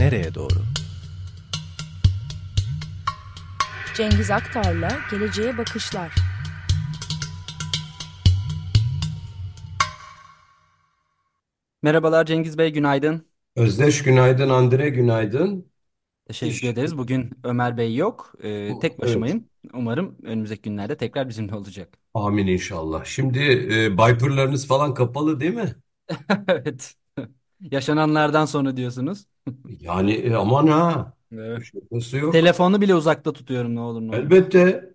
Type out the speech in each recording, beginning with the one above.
nereye doğru? Cengiz Aktar'la Geleceğe Bakışlar. Merhabalar Cengiz Bey, günaydın. Özdeş günaydın, Andre günaydın. Teşekkür İş, ederiz. Bugün Ömer Bey yok. Ee, tek evet, başımayım. Umarım önümüzdeki günlerde tekrar bizimle olacak. amin inşallah. Şimdi e, Viper'larınız falan kapalı değil mi? Evet. Yaşananlardan sonra diyorsunuz. Yani e, aman ha, Evet. şakası yok. Telefonu bile uzakta tutuyorum ne olur ne olmaz. Elbette,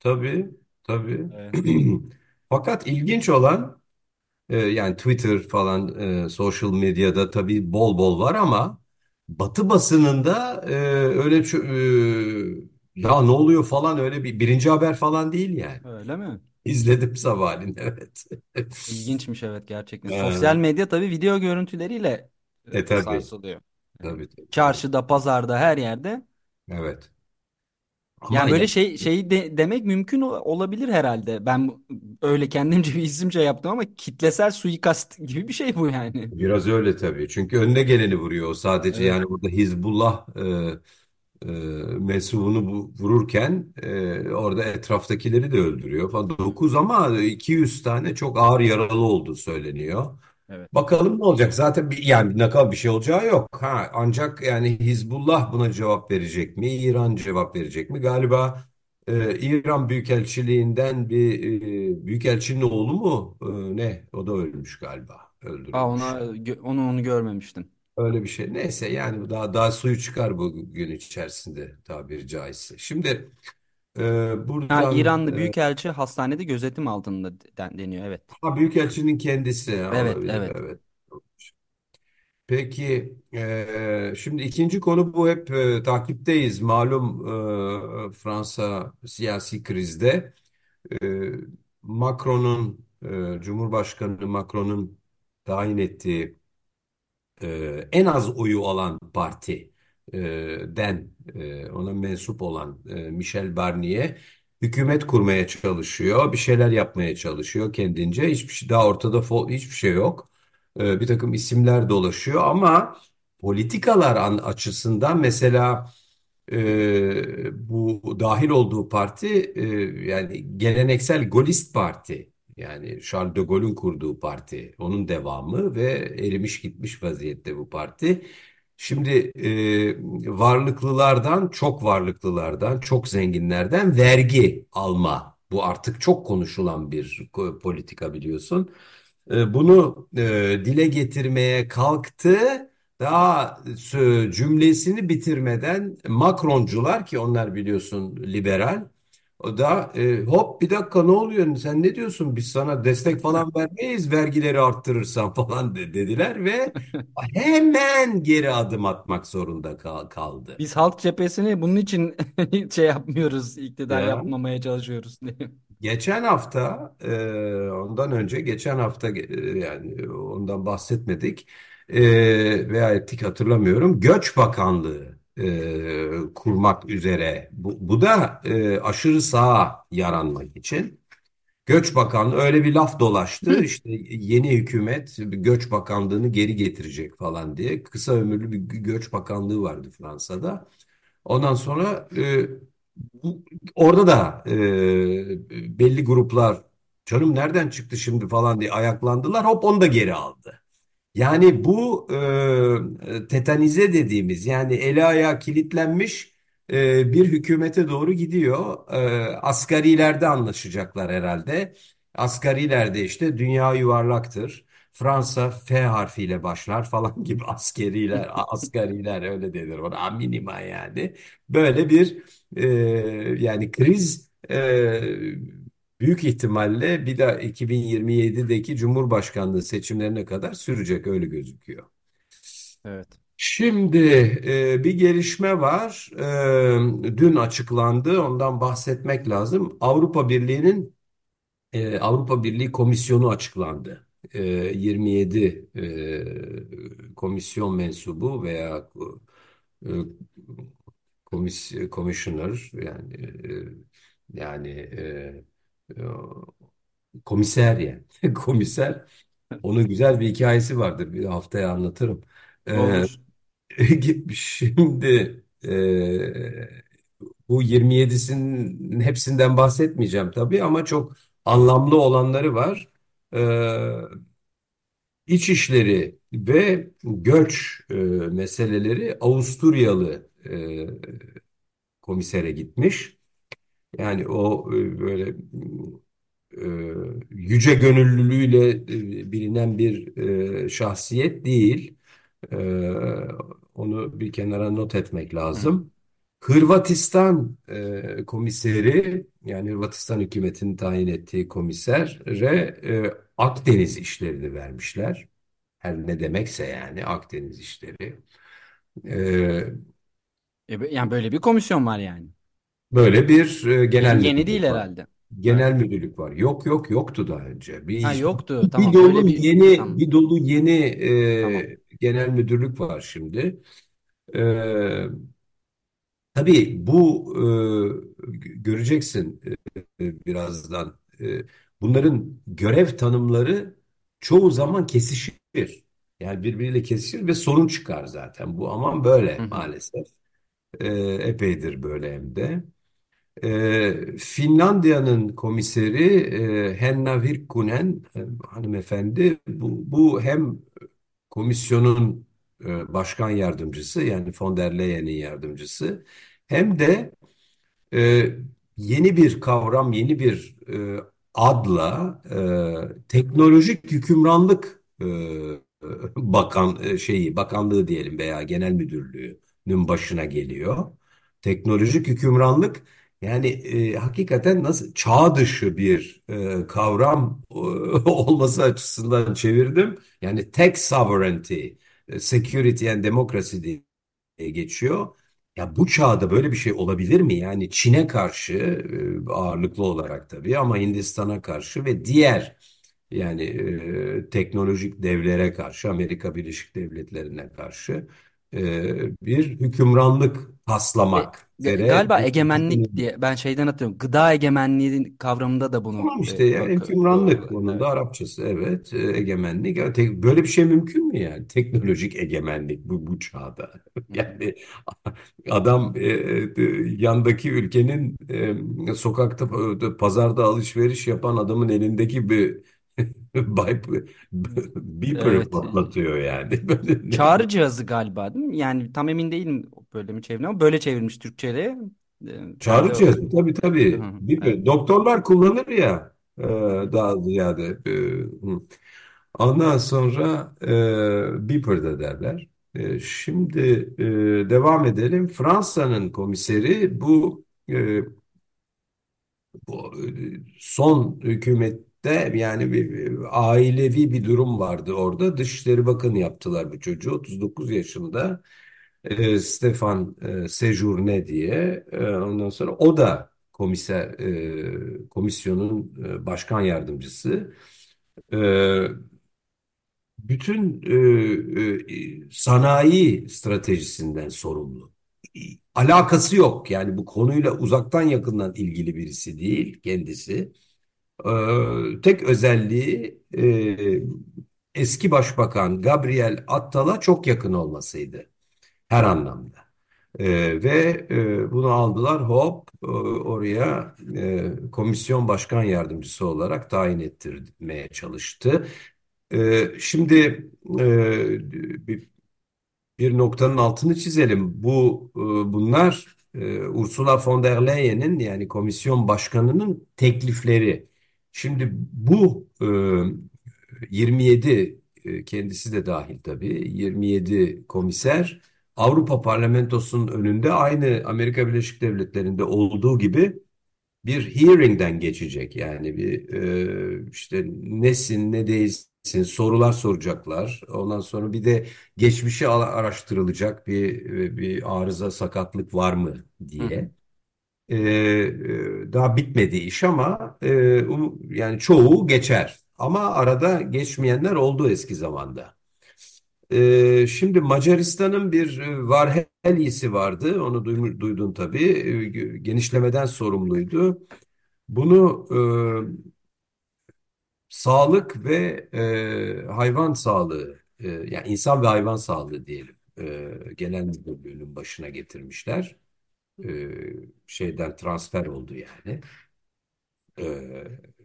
tabii, tabii. Evet. Fakat ilginç olan, e, yani Twitter falan, e, social medyada tabii bol bol var ama Batı basınında e, öyle çö- e, ya ne oluyor falan öyle bir birinci haber falan değil yani. Öyle mi? İzledim sabahleyin, evet. İlginçmiş evet gerçekten. Sosyal E, medya tabii video görüntüleriyle e e, tabii, sarsılıyor. Tabii, tabii, tabii. çarşıda, pazarda, her yerde. Evet. Ama Yani böyle yani şey şeyi de, demek mümkün ol- olabilir herhalde. Ben bu- öyle kendimce bir isimce yaptım ama kitlesel suikast gibi bir şey bu yani. biraz öyle tabii. Çünkü önüne geleni vuruyor. O sadece Evet, yani burada Hizbullah e, e, mensubunu bu- vururken e, orada etraftakileri de öldürüyor falan. 9 ama 200 tane çok ağır yaralı olduğu söyleniyor. Evet. Bakalım ne olacak? Zaten bir, yani kadar bir şey olacağı yok. Ha, ancak yani Hizbullah buna cevap verecek mi? İran cevap verecek mi? Galiba e, İran Büyükelçiliğinden bir e, Büyükelçinin oğlu mu? E, ne? O da ölmüş galiba. Aa ona Öldürülmüş. gö- onu onu görmemiştim. Öyle bir şey. Neyse yani daha daha suyu çıkar bu gün içerisinde tabiri caizse. Şimdi e, Ha buradan İranlı e, büyükelçi hastanede gözetim altında den- deniyor evet. ha, Büyükelçinin kendisi Evet olabilir. evet. Evet. Peki, eee, şimdi ikinci konu bu hep eee, takipteyiz. Malum eee, Fransa siyasi krizde. Eee, Macron'un, eee, Cumhurbaşkanı Macron'un tayin ettiği e, en az oyu alan parti e, den e, ona mensup olan e, Michel Barnier hükümet kurmaya çalışıyor. Bir şeyler yapmaya çalışıyor kendince. Hiçbir şey daha ortada hiçbir şey yok. Bir takım isimler dolaşıyor ama politikalar an açısından mesela bu dahil olduğu parti yani geleneksel Gaullist Parti yani Charles de Gaulle'ün kurduğu parti onun devamı ve erimiş gitmiş vaziyette bu parti. Şimdi e, varlıklılardan çok varlıklılardan çok zenginlerden vergi alma bu artık çok konuşulan bir politika biliyorsun. E, Bunu e, dile getirmeye kalktı. Daha cümlesini bitirmeden Macroncular ki onlar biliyorsun liberal. O da e, hop bir dakika ne oluyor? Sen ne diyorsun? Biz sana destek falan vermeyiz vergileri arttırırsan falan de- dediler ve hemen geri adım atmak zorunda kal- kaldı. Biz Halk Cephesi'ni bunun için şey yapmıyoruz, iktidar Ya. yapmamaya çalışıyoruz diye. Geçen hafta, e, ondan önce geçen hafta e, yani ondan bahsetmedik e, veya ettik hatırlamıyorum. Göç Bakanlığı e, kurmak üzere. Bu, bu da e, aşırı sağa yaranmak için. Göç Bakanlığı öyle bir laf dolaştı. İşte yeni hükümet Göç Bakanlığı'nı geri getirecek falan diye. Kısa ömürlü bir Göç Bakanlığı vardı Fransa'da. Ondan sonra e, bu- orada da e, belli gruplar canım nereden çıktı şimdi falan diye ayaklandılar. Hop onu da geri aldı. Yani bu e, tetanize dediğimiz yani eli ayağı kilitlenmiş e, bir hükümete doğru gidiyor. E, asgarilerde anlaşacaklar herhalde. Asgarilerde işte dünya yuvarlaktır. Fransa F harfiyle başlar falan gibi askeriler, asgariler öyle denir ona minima yani. Böyle bir e, yani kriz e, büyük ihtimalle bir de 2027'deki Cumhurbaşkanlığı seçimlerine kadar sürecek öyle gözüküyor. Evet. Şimdi e, bir gelişme var. E, dün açıklandı. Ondan bahsetmek lazım. Avrupa Birliği'nin e, Avrupa Birliği Komisyonu açıklandı. E, 27 e, komisyon mensubu veya e, komis, commissioner yani e, yani e, e, komiser yani komiser onun güzel bir hikayesi vardır bir haftaya anlatırım. E, Olur. Şimdi e, bu 27'sinin hepsinden bahsetmeyeceğim tabii ama çok anlamlı olanları var. E, İçişleri ve göç e, meseleleri Avusturyalı e, komisere gitmiş. Yani o e, böyle e, yüce gönüllülüğüyle e, bilinen bir e, şahsiyet değil. Onu bir kenara not etmek lazım. Hırvatistan komiseri yani Hırvatistan hükümetinin tayin ettiği komisere e, Akdeniz işlerini vermişler. Her ne demekse yani Akdeniz işleri. E, yani böyle bir komisyon var yani. Böyle bir e, genel Yeni, değil var. herhalde. Genel müdürlük var. Yok yok yoktu daha önce. Bir, Ha yoktu. bir Tamam öyle dolu bir yeni tamam. bir dolu yeni Tamam. e, genel müdürlük var şimdi. E, tabii bu e, göreceksin e, birazdan. E, bunların görev tanımları çoğu zaman kesişir. Yani birbiriyle kesişir ve sorun çıkar zaten. Bu aman Hı böyle hı. maalesef. E, epeydir böyle hem de. Ee, Finlandiya'nın komiseri e, Henna Virkkunen e, hanımefendi bu, bu hem komisyonun e, başkan yardımcısı yani von der Leyen'in yardımcısı hem de e, yeni bir kavram, yeni bir e, adla e, teknolojik hükümranlık e, bakan e, şeyi bakanlığı diyelim veya genel müdürlüğünün başına geliyor. Teknolojik hükümranlık yani e, hakikaten nasıl çağ dışı bir e, kavram e, olması açısından çevirdim. Yani tech sovereignty, e, security and democracy diye geçiyor. Ya bu çağda böyle bir şey olabilir mi? Yani Çin'e karşı e, ağırlıklı olarak tabii ama Hindistan'a karşı ve diğer yani e, teknolojik devlere karşı Amerika Birleşik Devletleri'ne karşı bir hükümranlık E, taslamak üzere galiba egemenlik diye ben şeyden hatırlıyorum. Gıda egemenliği kavramında da bunu Tamam işte e, yani hükümranlık onun da evet. Arapçası evet e, egemenlik. Ya tek- böyle bir şey mümkün mü yani? Teknolojik egemenlik bu bu çağda. Yani adam e, e, yandaki ülkenin e, sokakta e, pazarda alışveriş yapan adamın elindeki bir bay- beeper'ı Evet. patlatıyor yani böyle ne? Çağrı cihazı galiba değil mi? Yani tam emin değilim böyle mi çeviriyor ama böyle çevrilmiş Türkçe'ye. E, Ben Çağrı de cihazı tabii Hı tabii hı, evet. beeper doktorlar kullanır ya e, daha ziyade e, hı. Ondan sonra e, Beeper de derler. E, şimdi e, devam edelim. Fransa'nın komiseri bu, e, bu e, son hükümette yani bir, bir ailevi bir durum vardı orada. Dışişleri Bakanı yaptılar bu çocuğu. 39 yaşında e, Stefan e, Sejourne diye. E, ondan sonra o da komiser e, komisyonun e, başkan yardımcısı. E, bütün e, e, sanayi stratejisinden sorumlu. Alakası yok. Yani bu konuyla uzaktan yakından ilgili birisi değil kendisi. E, tek özelliği e, eski başbakan Gabriel Attal'a çok yakın olmasıydı her anlamda. E, ve e, bunu aldılar hop e, oraya e, komisyon başkan yardımcısı olarak tayin ettirmeye çalıştı. Ee, şimdi e, bir, bir noktanın altını çizelim. Bu e, bunlar e, Ursula von der Leyen'in yani komisyon başkanının teklifleri. Şimdi bu e, 27 e, kendisi de dahil tabii 27 komiser Avrupa Parlamentosu'nun önünde aynı Amerika Birleşik Devletleri'nde olduğu gibi bir hearing'den geçecek. Yani bir e, işte nesin ne değilsin sorular soracaklar. Ondan sonra bir de geçmişi ara- araştırılacak bir bir arıza sakatlık var mı Hı hı. Diye. E, daha bitmedi iş ama e, yani çoğu geçer. Ama arada geçmeyenler oldu eski zamanda. E, şimdi Macaristan'ın bir e, Varhelyi'si vardı. Onu duydun tabii. E, genişlemeden sorumluydu. Bunu e, sağlık ve e, hayvan sağlığı, e, yani insan ve hayvan sağlığı diyelim. e, genel müdürlüğünün başına getirmişler. E, şeyden transfer oldu yani. E,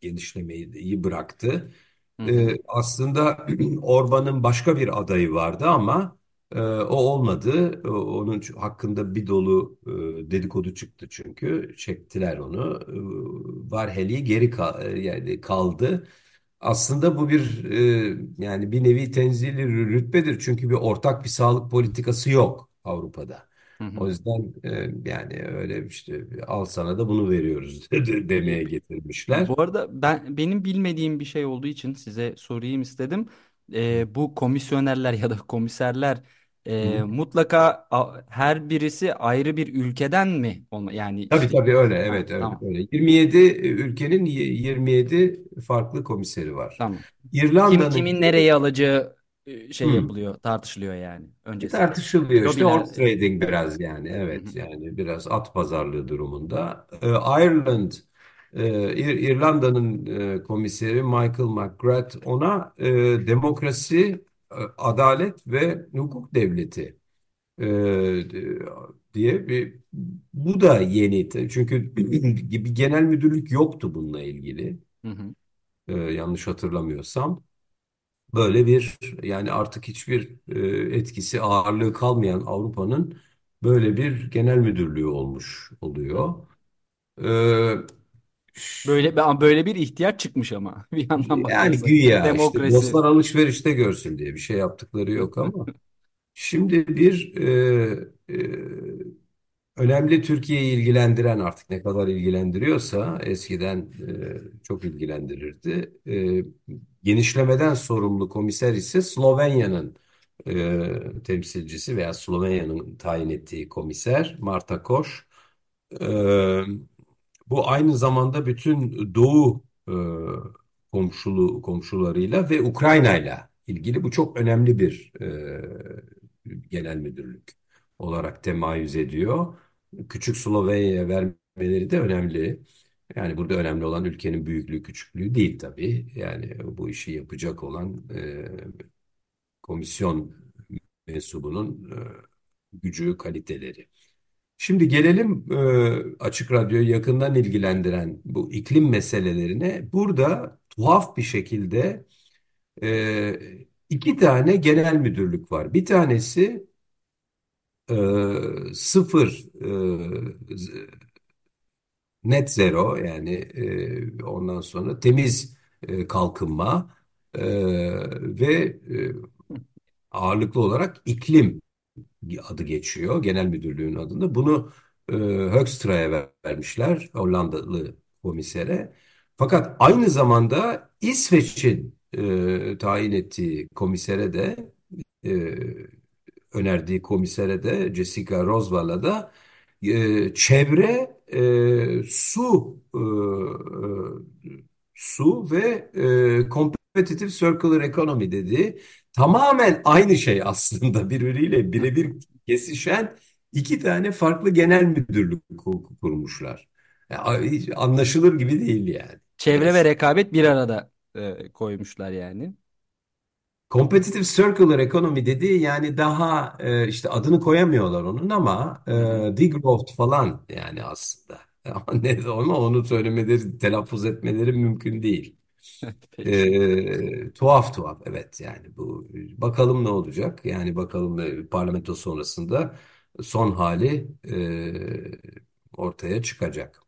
genişlemeyi de iyi bıraktı. Hı hı. E, aslında Orban'ın başka bir adayı vardı ama e, o olmadı. O- Onun hakkında bir dolu e, dedikodu çıktı çünkü. Çektiler onu. E, Varhelyi geri kal- e, yani kaldı. Aslında bu bir e, yani bir nevi tenzili rütbedir. Çünkü bir ortak bir sağlık politikası yok Avrupa'da. Hı O yüzden e, yani öyle işte al sana da bunu veriyoruz demeye getirmişler. Bu arada ben benim bilmediğim bir şey olduğu için size sorayım istedim. Ee, bu komisyonerler ya da komiserler e, Hı. mutlaka a- her birisi ayrı bir ülkeden mi olma yani Tabii işte tabii öyle ha, evet öyle tamam öyle. 27 ülkenin y- 27 farklı komiseri var. tamam. Kim kimin İrlanda'nınki nereye alacağı e, şey hmm, yapılıyor tartışılıyor yani bir öncesinde. tartışılıyor işte horse trading biraz yani Hı hı. evet yani biraz at pazarlığı durumunda. Ee, Ireland e, İr- İrlanda'nın e, komiseri Michael McGrath ona e, demokrasi, e, adalet ve hukuk devleti e, diye bir bu da yeni çünkü bir genel müdürlük yoktu bununla ilgili Hı hı. e, yanlış hatırlamıyorsam böyle bir yani artık hiçbir e, etkisi ağırlığı kalmayan Avrupa'nın böyle bir genel müdürlüğü olmuş oluyor. E, Böyle böyle bir ihtiyaç çıkmış ama bir yandan yani bakarsak güya işte demokrasi. dostlar alışverişte görsün diye bir şey yaptıkları yok ama şimdi bir e, e, Önemli Türkiye'yi ilgilendiren artık ne kadar ilgilendiriyorsa eskiden e, çok ilgilendirirdi. E, genişlemeden sorumlu komiser ise Slovenya'nın e, temsilcisi veya Slovenya'nın tayin ettiği komiser Marta Koş. E, bu aynı zamanda bütün Doğu e, komşulu komşularıyla ve Ukrayna'yla ilgili bu çok önemli bir e, genel müdürlük olarak temayüz ediyor. Küçük Slovenya'ya vermeleri de önemli. Yani burada önemli olan ülkenin büyüklüğü, küçüklüğü değil tabii. Yani bu işi yapacak olan e, komisyon mensubunun e, gücü, kaliteleri. Şimdi gelelim e, Açık Radyo'yu yakından ilgilendiren bu iklim meselelerine. Burada tuhaf bir şekilde e, iki tane genel müdürlük var. Bir tanesi e, sıfır e, net zero yani e, ondan sonra temiz e, kalkınma e, ve e, ağırlıklı olarak iklim adı geçiyor genel müdürlüğün adında. Bunu e, Hoekstra'ya ver- vermişler Hollandalı komisere. Fakat aynı zamanda İsveç'in e, tayin ettiği komisere de e, önerdiği komisere de Jessica Roswell'a da e, çevre, e, su, e, su ve e, competitive circular economy dedi. Tamamen aynı şey aslında birbiriyle birebir kesişen iki tane farklı genel müdürlük ku- kurmuşlar. Ya, hiç anlaşılır gibi değil yani. Çevre ve rekabet bir arada e, koymuşlar yani. Competitive Circular Economy dediği yani daha e, işte adını koyamıyorlar onun ama e, Hı hı. degrowth falan yani aslında. Ama ne ama onu söylemeleri, telaffuz etmeleri mümkün değil. Peki. E, tuhaf tuhaf evet yani bu bakalım ne olacak yani bakalım e, parlamento sonrasında son hali e, ortaya çıkacak.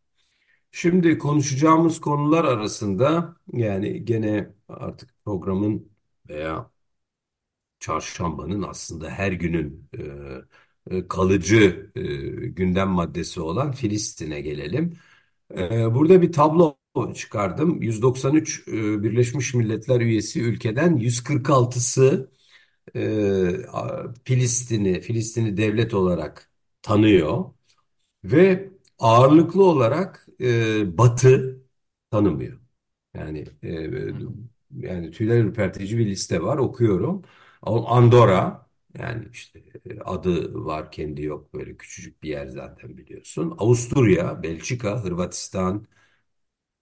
Şimdi konuşacağımız konular arasında yani gene artık programın veya çarşambanın aslında her günün e, e, kalıcı e, gündem maddesi olan Filistin'e gelelim. E, burada bir tablo çıkardım. 193 e, Birleşmiş Milletler üyesi ülkeden 146'sı e, Filistin'i Filistin'i devlet olarak tanıyor ve ağırlıklı olarak e, Batı tanımıyor. Yani e, yani tüyler ürpertici bir liste var okuyorum. Andorra yani işte e, adı var kendi yok böyle küçücük bir yer zaten biliyorsun. Avusturya, Belçika, Hırvatistan,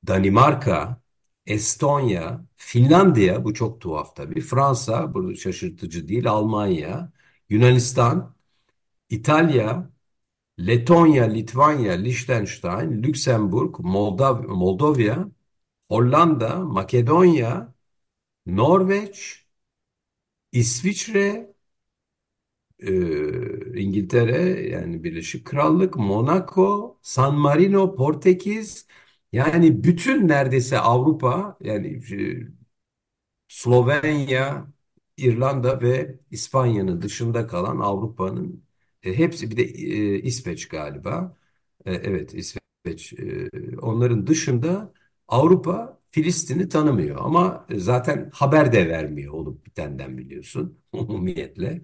Danimarka, Estonya, Finlandiya bu çok tuhaf tabii. Fransa bu şaşırtıcı değil. Almanya, Yunanistan, İtalya, Letonya, Litvanya, Liechtenstein, Lüksemburg, Moldav Moldova, Hollanda, Makedonya, Norveç, İsviçre, e, İngiltere yani Birleşik Krallık, Monaco, San Marino, Portekiz yani bütün neredeyse Avrupa yani e, Slovenya, İrlanda ve İspanya'nın dışında kalan Avrupa'nın e, hepsi bir de e, İsveç galiba. E, evet İsveç. E, onların dışında Avrupa Filistin'i tanımıyor ama zaten haber de vermiyor olup bitenden biliyorsun umumiyetle.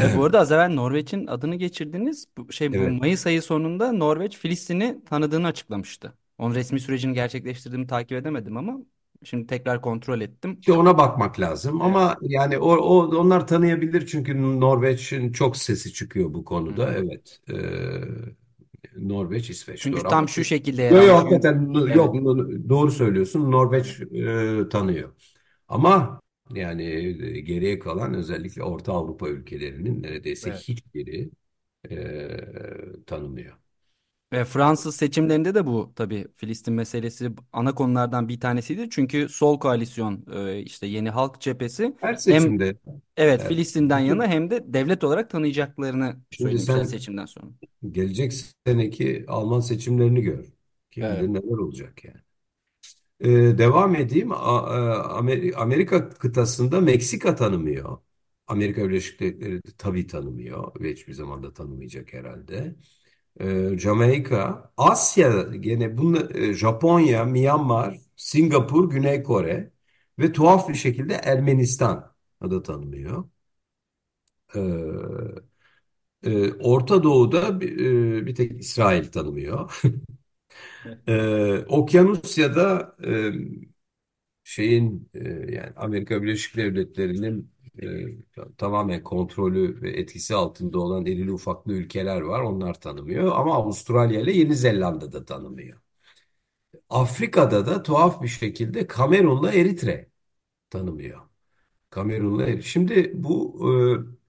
E, bu arada az evvel Norveç'in adını geçirdiniz. Bu, şey bu Evet. Mayıs ayı sonunda Norveç Filistin'i tanıdığını açıklamıştı. Onun resmi sürecini gerçekleştirdiğimi takip edemedim ama şimdi tekrar kontrol ettim. İşte ona bakmak lazım Evet. ama yani o, o onlar tanıyabilir çünkü Norveç'in çok sesi çıkıyor bu Hı konuda. hı. Evet. Ee, Norveç, İsveç Çünkü doğru ama tam şu şekilde yer yok yok hakikaten Evet. yok doğru söylüyorsun. Norveç e, tanıyor. Ama yani e, geriye kalan özellikle Orta Avrupa ülkelerinin neredeyse Evet. hiçbiri e, tanımıyor. Ve Fransız seçimlerinde de bu tabii Filistin meselesi ana konulardan bir tanesiydi. Çünkü sol koalisyon e, işte Yeni Halk Cephesi Her hem seçimde evet evet. Filistin'den yana hem de devlet olarak tanıyacaklarını Şimdi söylemişler sen seçimden sonra. gelecek seneki Alman seçimlerini gör. Kim Evet. bilir neler olacak yani. Ee, devam edeyim. A- a- Amer- Amerika kıtasında Meksika tanımıyor. Amerika Birleşik Devletleri de tabii tanımıyor ve hiçbir zaman da tanımayacak herhalde. Ee, Jamaika, Asya gene bunu e, Japonya, Myanmar, Singapur, Güney Kore ve tuhaf bir şekilde Ermenistan da tanımıyor. Ee, e, Orta Doğu'da e, bir tek İsrail tanımıyor. Ee, Okyanusya'da e, şeyin e, yani Amerika Birleşik Devletleri'nin e, tamamen kontrolü ve etkisi altında olan irili ufaklı ülkeler var. Onlar tanımıyor ama Avustralya ile Yeni Zelanda da tanımıyor. Afrika'da da tuhaf bir şekilde Kamerun'la Eritre tanımıyor. Kamerun'la. Şimdi bu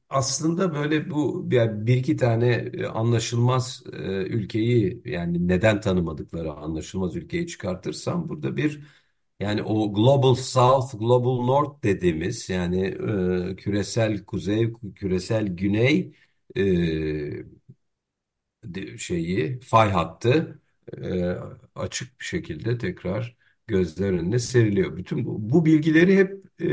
e, aslında böyle bu yani bir iki tane e, anlaşılmaz e, ülkeyi yani neden tanımadıkları anlaşılmaz ülkeyi çıkartırsam burada bir yani o Global South, Global North dediğimiz yani e, küresel kuzey, küresel güney e, şeyi fay hattı e, açık bir şekilde tekrar gözler önüne seriliyor. Bütün bu, bu bilgileri hep e,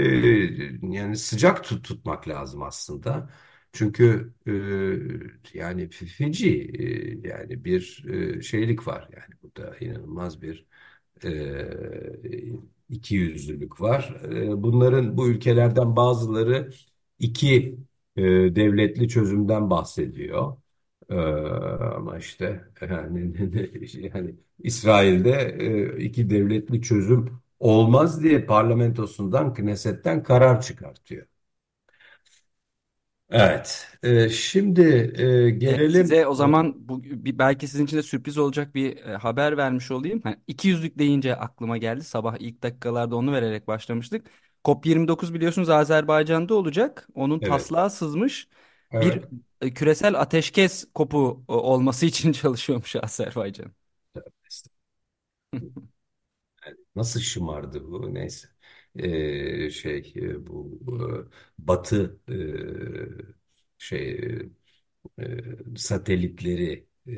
yani sıcak tut, tutmak lazım aslında. Çünkü e, yani Fiji e, yani bir e, şeylik var yani burada inanılmaz bir e, ikiyüzlülük var. E, bunların bu ülkelerden bazıları iki e, devletli çözümden bahsediyor. Ee, ama işte yani, yani İsrail'de e, iki devletli çözüm olmaz diye parlamentosundan, Knesset'ten karar çıkartıyor. Evet. e, şimdi e, E, gelelim. size o zaman bu bir, belki sizin için de sürpriz olacak bir e, haber vermiş olayım. Hani 200'lük deyince aklıma geldi. Sabah ilk dakikalarda onu vererek başlamıştık. COP29 biliyorsunuz Azerbaycan'da olacak. Onun Evet. taslağı sızmış. Bir Evet. e, küresel ateşkes kopu e, olması için çalışıyormuş Azerbaycan. Nasıl şımardı bu? Neyse. E, şey e, bu e, Batı e, şey e, satellitleri e,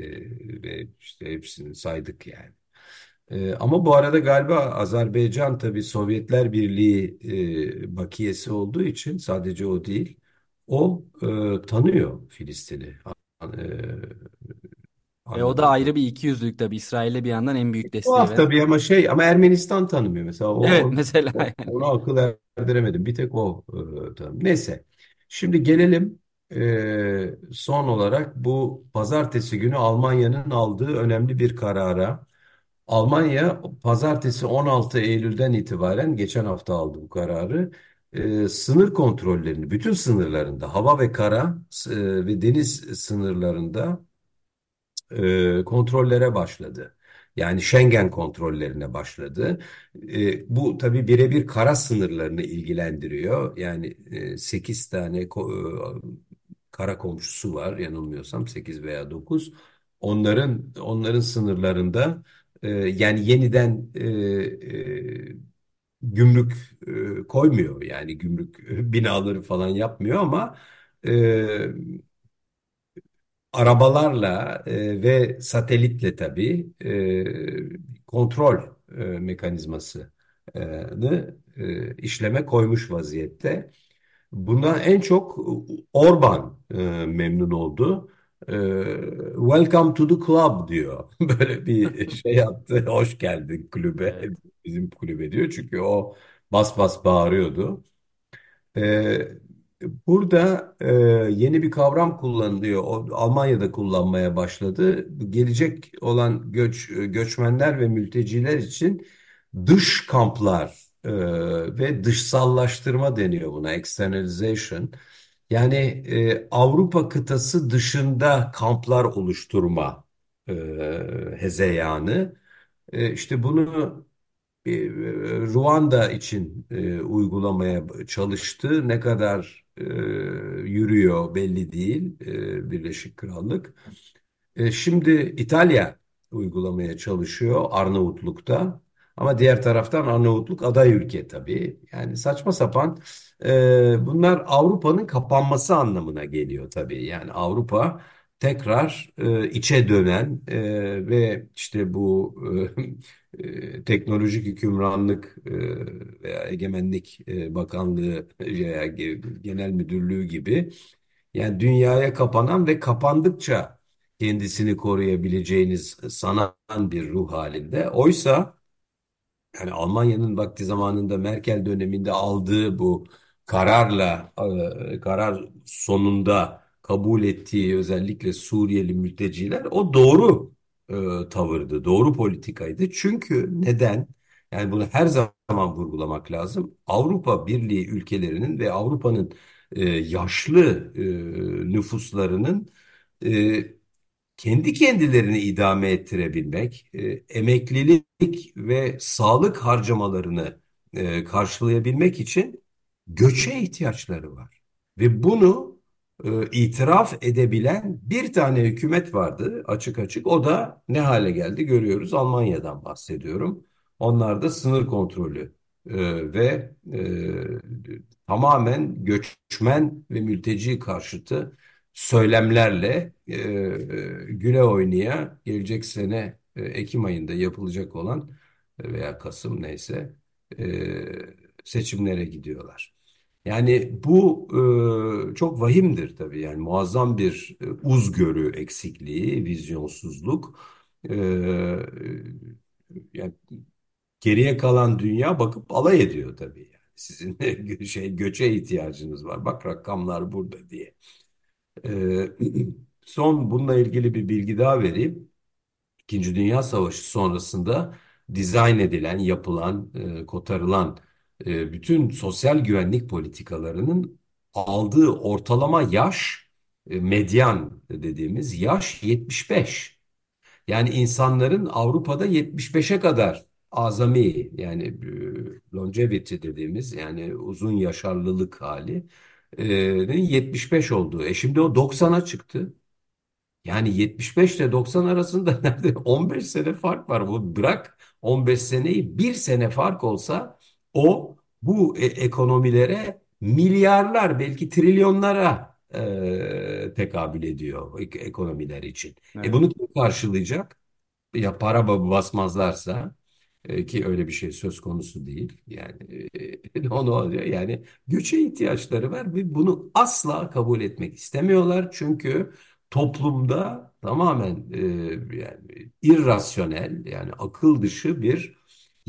ve işte hepsini saydık yani. E, ama bu arada galiba Azerbaycan tabii Sovyetler Birliği e, bakiyesi olduğu için sadece o değil, o e, tanıyor Filistin'i. E, E, o da anladığım ayrı bir ikiyüzlülük tabii. İsrail'e bir yandan en büyük desteği Tuhaf veren. tabii ama şey ama Ermenistan tanımıyor mesela o, Evet mesela o- yani. ona akıl erdiremedim bir tek o e, tanım. Neyse şimdi gelelim e, son olarak bu pazartesi günü Almanya'nın aldığı önemli bir karara. Almanya pazartesi 16 Eylül'den itibaren geçen hafta aldı bu kararı. E, sınır kontrollerini bütün sınırlarında hava ve kara e, ve deniz sınırlarında e, kontrollere başladı. Yani Schengen kontrollerine başladı. E, bu tabii birebir kara sınırlarını ilgilendiriyor. Yani e, 8 tane ko- kara komşusu var yanılmıyorsam 8 veya 9. Onların onların sınırlarında e, yani yeniden e, e, gümrük e, koymuyor yani gümrük binaları falan yapmıyor ama e, arabalarla e, ve satelitle tabii e, kontrol e, mekanizmasını e, işleme koymuş vaziyette. Buna en çok Orban e, memnun oldu. E, Welcome to the club diyor. Böyle bir şey yaptı. Hoş geldin kulübe. Bizim kulübe diyor. Çünkü o bas bas bağırıyordu. Ee, burada e, yeni bir kavram kullanılıyor. O, Almanya'da kullanmaya başladı. Gelecek olan göç göçmenler ve mülteciler için dış kamplar e, ve dışsallaştırma deniyor buna, externalization. Yani e, Avrupa kıtası dışında kamplar oluşturma e, hezeyanı. E, işte bunu e, Ruanda için e, uygulamaya çalıştı. Ne kadar e, yürüyor belli değil e, Birleşik Krallık. E, şimdi İtalya uygulamaya çalışıyor Arnavutluk'ta. Ama diğer taraftan Arnavutluk aday ülke tabii. Yani saçma sapan e, bunlar Avrupa'nın kapanması anlamına geliyor tabii. Yani Avrupa tekrar e, içe dönen e, ve işte bu e, e, teknolojik hükümranlık e, veya egemenlik e, bakanlığı veya genel müdürlüğü gibi yani dünyaya kapanan ve kapandıkça kendisini koruyabileceğiniz sanan bir ruh halinde. Oysa yani Almanya'nın vakti zamanında Merkel döneminde aldığı bu kararla e, karar sonunda kabul ettiği özellikle Suriyeli mülteciler o doğru e, tavırdı, doğru politikaydı. Çünkü neden? Yani bunu her zaman vurgulamak lazım. Avrupa Birliği ülkelerinin ve Avrupa'nın e, yaşlı e, nüfuslarının e, kendi kendilerini idame ettirebilmek, e, emeklilik ve sağlık harcamalarını e, karşılayabilmek için göçe ihtiyaçları var. Ve bunu e, itiraf edebilen bir tane hükümet vardı açık açık. O da ne hale geldi görüyoruz. Almanya'dan bahsediyorum. Onlar da sınır kontrolü e, ve e, tamamen göçmen ve mülteci karşıtı söylemlerle e, güle oynaya gelecek sene Ekim ayında yapılacak olan veya Kasım neyse seçimlere gidiyorlar. Yani bu e, çok vahimdir tabii yani muazzam bir e, uzgörü eksikliği, vizyonsuzluk. E, yani geriye kalan dünya bakıp alay ediyor tabii yani. Sizin şey göçe ihtiyacınız var. Bak rakamlar burada diye. Ee, son bununla ilgili bir bilgi daha vereyim. İkinci Dünya Savaşı sonrasında dizayn edilen, yapılan, e, kotarılan e, bütün sosyal güvenlik politikalarının aldığı ortalama yaş, e, medyan dediğimiz yaş 75. Yani insanların Avrupa'da 75'e kadar azami yani e, longevity dediğimiz yani uzun yaşarlılık hali e, 75 olduğu. E şimdi o 90'a çıktı. Yani 75 ile 90 arasında nerede 15 sene fark var. Bu bırak 15 seneyi bir sene fark olsa o bu e- ekonomilere milyarlar belki trilyonlara e, tekabül ediyor ek- ekonomiler için. E Evet. bunu kim karşılayacak? Ya para basmazlarsa e, ki öyle bir şey söz konusu değil. Yani e, onu yani göçe ihtiyaçları var ve bunu asla kabul etmek istemiyorlar. Çünkü toplumda tamamen e, yani irrasyonel yani akıl dışı bir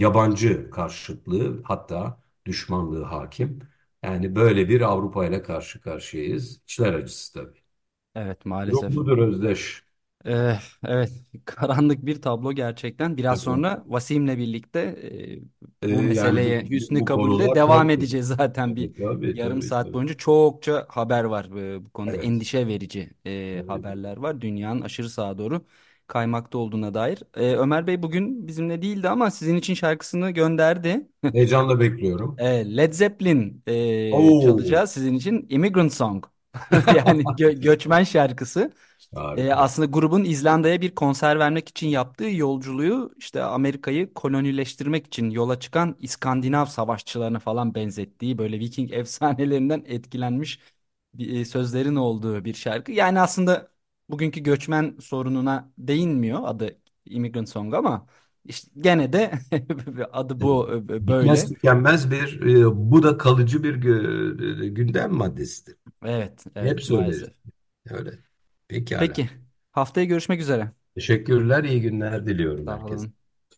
yabancı karşıtlığı hatta düşmanlığı hakim. Yani böyle bir Avrupa ile karşı karşıyayız. İçler acısı tabii. Evet Yok maalesef. mudur Özdeş? Ee, evet karanlık bir tablo gerçekten. Biraz Tabii. sonra Vasim'le birlikte E, e, bu yani meseleye bu, hüsnü bu konular devam çok edeceğiz zaten bir tabii tabii yarım tabii saat tabii. boyunca çokça haber var e, bu konuda Evet. endişe verici e, Evet. haberler var dünyanın aşırı sağa doğru kaymakta olduğuna dair. E, Ömer Bey bugün bizimle değildi ama sizin için şarkısını gönderdi. Heyecanla bekliyorum. E, Led Zeppelin e, Oo, çalacağız sizin için Immigrant Song. Yani gö- göçmen şarkısı. E, Harika. aslında grubun İzlanda'ya bir konser vermek için yaptığı yolculuğu işte Amerika'yı kolonileştirmek için yola çıkan İskandinav savaşçılarına falan benzettiği böyle Viking efsanelerinden etkilenmiş bir, e, sözlerin olduğu bir şarkı. Yani aslında bugünkü göçmen sorununa değinmiyor adı Immigrant Song ama işte gene de adı bu e, Bitmez böyle. tükenmez bir e, bu da kalıcı bir gü- gündem maddesidir. Evet, Hep evet söyleriz. maalesef. Öyle. Pekala. Peki haftaya görüşmek üzere. Teşekkürler, iyi günler diliyorum Sağ herkese. olun.